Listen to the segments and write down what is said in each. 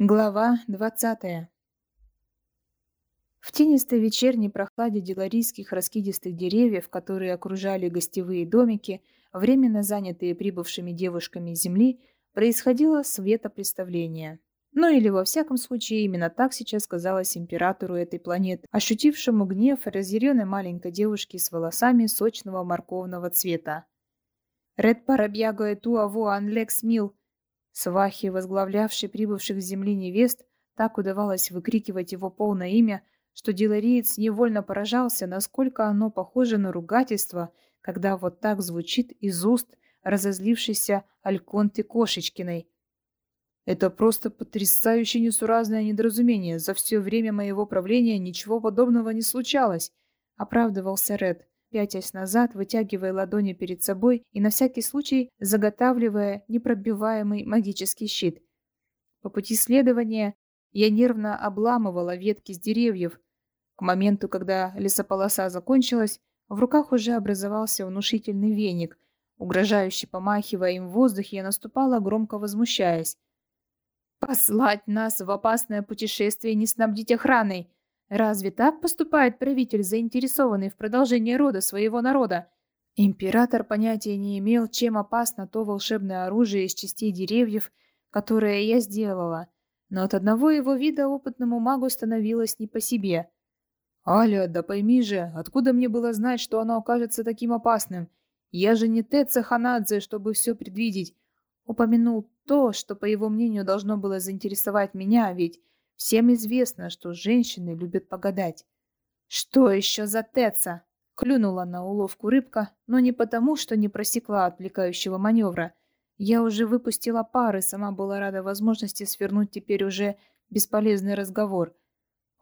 Глава двадцатая В тенистой вечерней прохладе деларийских раскидистых деревьев, которые окружали гостевые домики, временно занятые прибывшими девушками земли, происходило светопреставление. Ну или во всяком случае именно так сейчас казалось императору этой планеты, ощутившему гнев разъяренной маленькой девушки с волосами сочного морковного цвета. «Ред парабьяго эту аву анлекс мил», Свахи, возглавлявший прибывших с земли невест, так удавалось выкрикивать его полное имя, что делариец невольно поражался, насколько оно похоже на ругательство, когда вот так звучит из уст разозлившейся Альконты Кошечкиной. «Это просто потрясающе несуразное недоразумение. За все время моего правления ничего подобного не случалось», — оправдывался Ред пятясь назад, вытягивая ладони перед собой и на всякий случай заготавливая непробиваемый магический щит. По пути следования я нервно обламывала ветки с деревьев. К моменту, когда лесополоса закончилась, в руках уже образовался внушительный веник. Угрожающе помахивая им в воздухе, я наступала, громко возмущаясь. «Послать нас в опасное путешествие и не снабдить охраной! Разве так поступает правитель, заинтересованный в продолжении рода своего народа? Император понятия не имел, чем опасно то волшебное оружие из частей деревьев, которое я сделала, но от одного его вида опытному магу становилось не по себе. «Аля, да пойми же, откуда мне было знать, что оно окажется таким опасным? Я же не Теца Ханадзе, чтобы все предвидеть». Упомянул то, что, по его мнению, должно было заинтересовать меня, ведь Всем известно, что женщины любят погадать. «Что еще за Теца?» Клюнула на уловку рыбка, но не потому, что не просекла отвлекающего маневра. Я уже выпустила пары, сама была рада возможности свернуть теперь уже бесполезный разговор.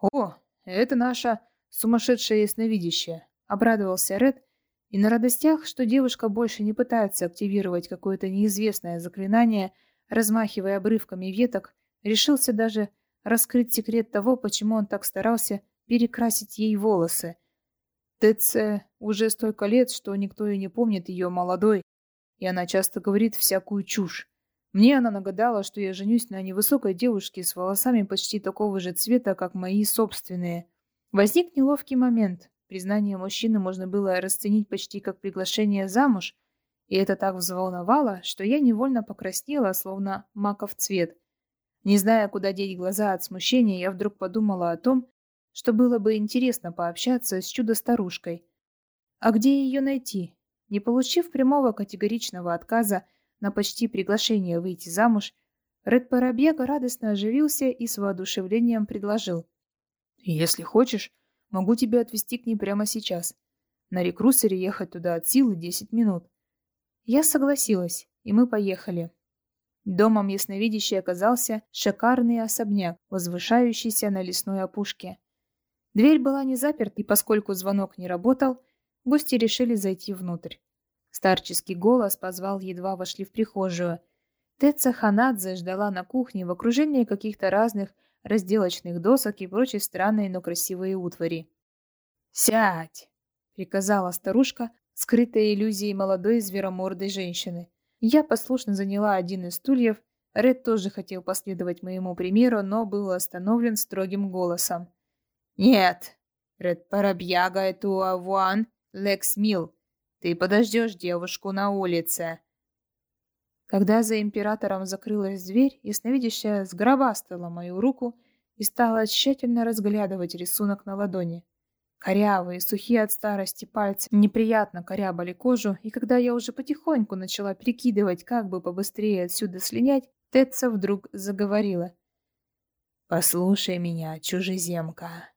«О, это наша сумасшедшая ясновидящая!» — обрадовался Ред, и на радостях, что девушка больше не пытается активировать какое-то неизвестное заклинание, размахивая обрывками веток, решился даже раскрыть секрет того, почему он так старался перекрасить ей волосы. ТЦ уже столько лет, что никто и не помнит ее молодой, и она часто говорит всякую чушь. Мне она нагадала, что я женюсь на невысокой девушке с волосами почти такого же цвета, как мои собственные. Возник неловкий момент. Признание мужчины можно было расценить почти как приглашение замуж, и это так взволновало, что я невольно покраснела, словно маков цвет. Не зная, куда деть глаза от смущения, я вдруг подумала о том, что было бы интересно пообщаться с чудо-старушкой. А где ее найти? Не получив прямого категоричного отказа на почти приглашение выйти замуж, Ред Парабьяга радостно оживился и с воодушевлением предложил. «Если хочешь, могу тебя отвезти к ней прямо сейчас. На рекрусере ехать туда от силы 10 минут». Я согласилась, и мы поехали. Домом ясновидящей оказался шикарный особняк, возвышающийся на лесной опушке. Дверь была не заперта, и поскольку звонок не работал, гости решили зайти внутрь. Старческий голос позвал, едва вошли в прихожую. Теца Ханадзе ждала на кухне в окружении каких-то разных разделочных досок и прочей странной, но красивой утвари. «Сядь!» — приказала старушка, скрытая иллюзией молодой зверомордой женщины. Я послушно заняла один из стульев. Ред тоже хотел последовать моему примеру, но был остановлен строгим голосом. «Нет, Ред Парабьяга эту авуан Лекс Мил. Ты подождешь девушку на улице». Когда за императором закрылась дверь, ясновидящая сгробастала мою руку и стала тщательно разглядывать рисунок на ладони. Корявые, сухие от старости пальцы неприятно корябали кожу, и когда я уже потихоньку начала прикидывать, как бы побыстрее отсюда слинять, Тетса вдруг заговорила. «Послушай меня, чужеземка.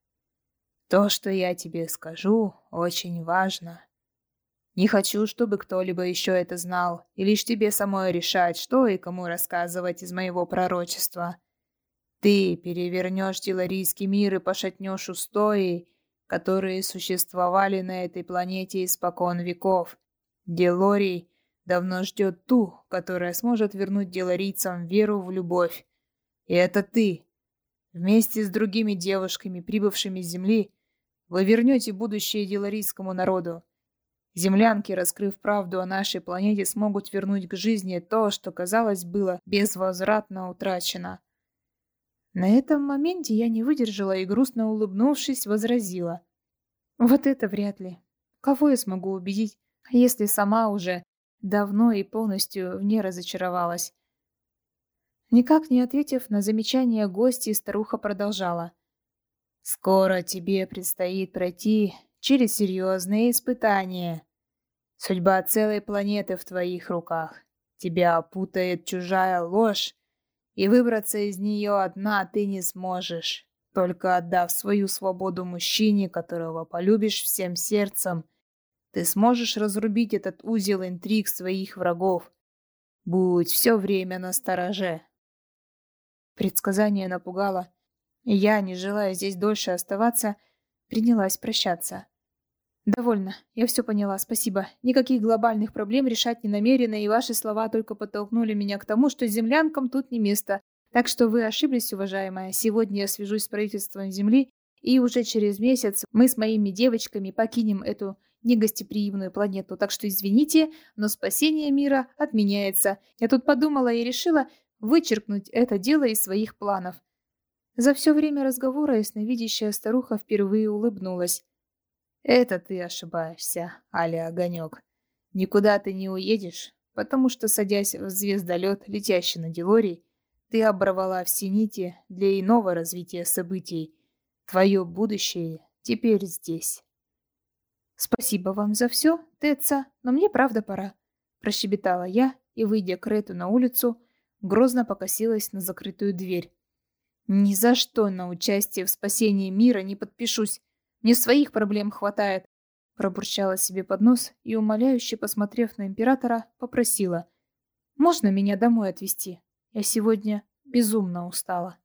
То, что я тебе скажу, очень важно. Не хочу, чтобы кто-либо еще это знал, и лишь тебе самой решать, что и кому рассказывать из моего пророчества. Ты перевернешь деларийский мир и пошатнешь устои, которые существовали на этой планете испокон веков. Делорий давно ждет ту, которая сможет вернуть делорийцам веру в любовь. И это ты. Вместе с другими девушками, прибывшими с Земли, вы вернете будущее делорийскому народу. Землянки, раскрыв правду о нашей планете, смогут вернуть к жизни то, что, казалось, было безвозвратно утрачено. На этом моменте я не выдержала и, грустно улыбнувшись, возразила. Вот это вряд ли. Кого я смогу убедить, если сама уже давно и полностью в ней разочаровалась? Никак не ответив на замечание гостей, старуха продолжала. «Скоро тебе предстоит пройти через серьезные испытания. Судьба целой планеты в твоих руках. Тебя опутает чужая ложь, и выбраться из нее одна ты не сможешь, только отдав свою свободу мужчине, которого полюбишь всем сердцем. Ты сможешь разрубить этот узел интриг своих врагов. Будь все время на стороже. Предсказание напугало, и я, не желая здесь дольше оставаться, принялась прощаться. «Довольно. Я все поняла. Спасибо. Никаких глобальных проблем решать не намерена, и ваши слова только подтолкнули меня к тому, что землянкам тут не место. Так что вы ошиблись, уважаемая. Сегодня я свяжусь с правительством Земли, и уже через месяц мы с моими девочками покинем эту негостеприимную планету. Так что извините, но спасение мира отменяется. Я тут подумала и решила вычеркнуть это дело из своих планов». За все время разговора ясновидящая старуха впервые улыбнулась. Это ты ошибаешься, Аля Огонек. Никуда ты не уедешь, потому что, садясь в звездолет, летящий на Делорий, ты оборвала все нити для иного развития событий. Твое будущее теперь здесь. Спасибо вам за все, Теца, но мне правда пора. Прощебетала я и, выйдя к Рету на улицу, грозно покосилась на закрытую дверь. Ни за что на участие в спасении мира не подпишусь. Мне своих проблем хватает. Пробурчала себе под нос и, умоляюще посмотрев на императора, попросила. «Можно меня домой отвезти? Я сегодня безумно устала».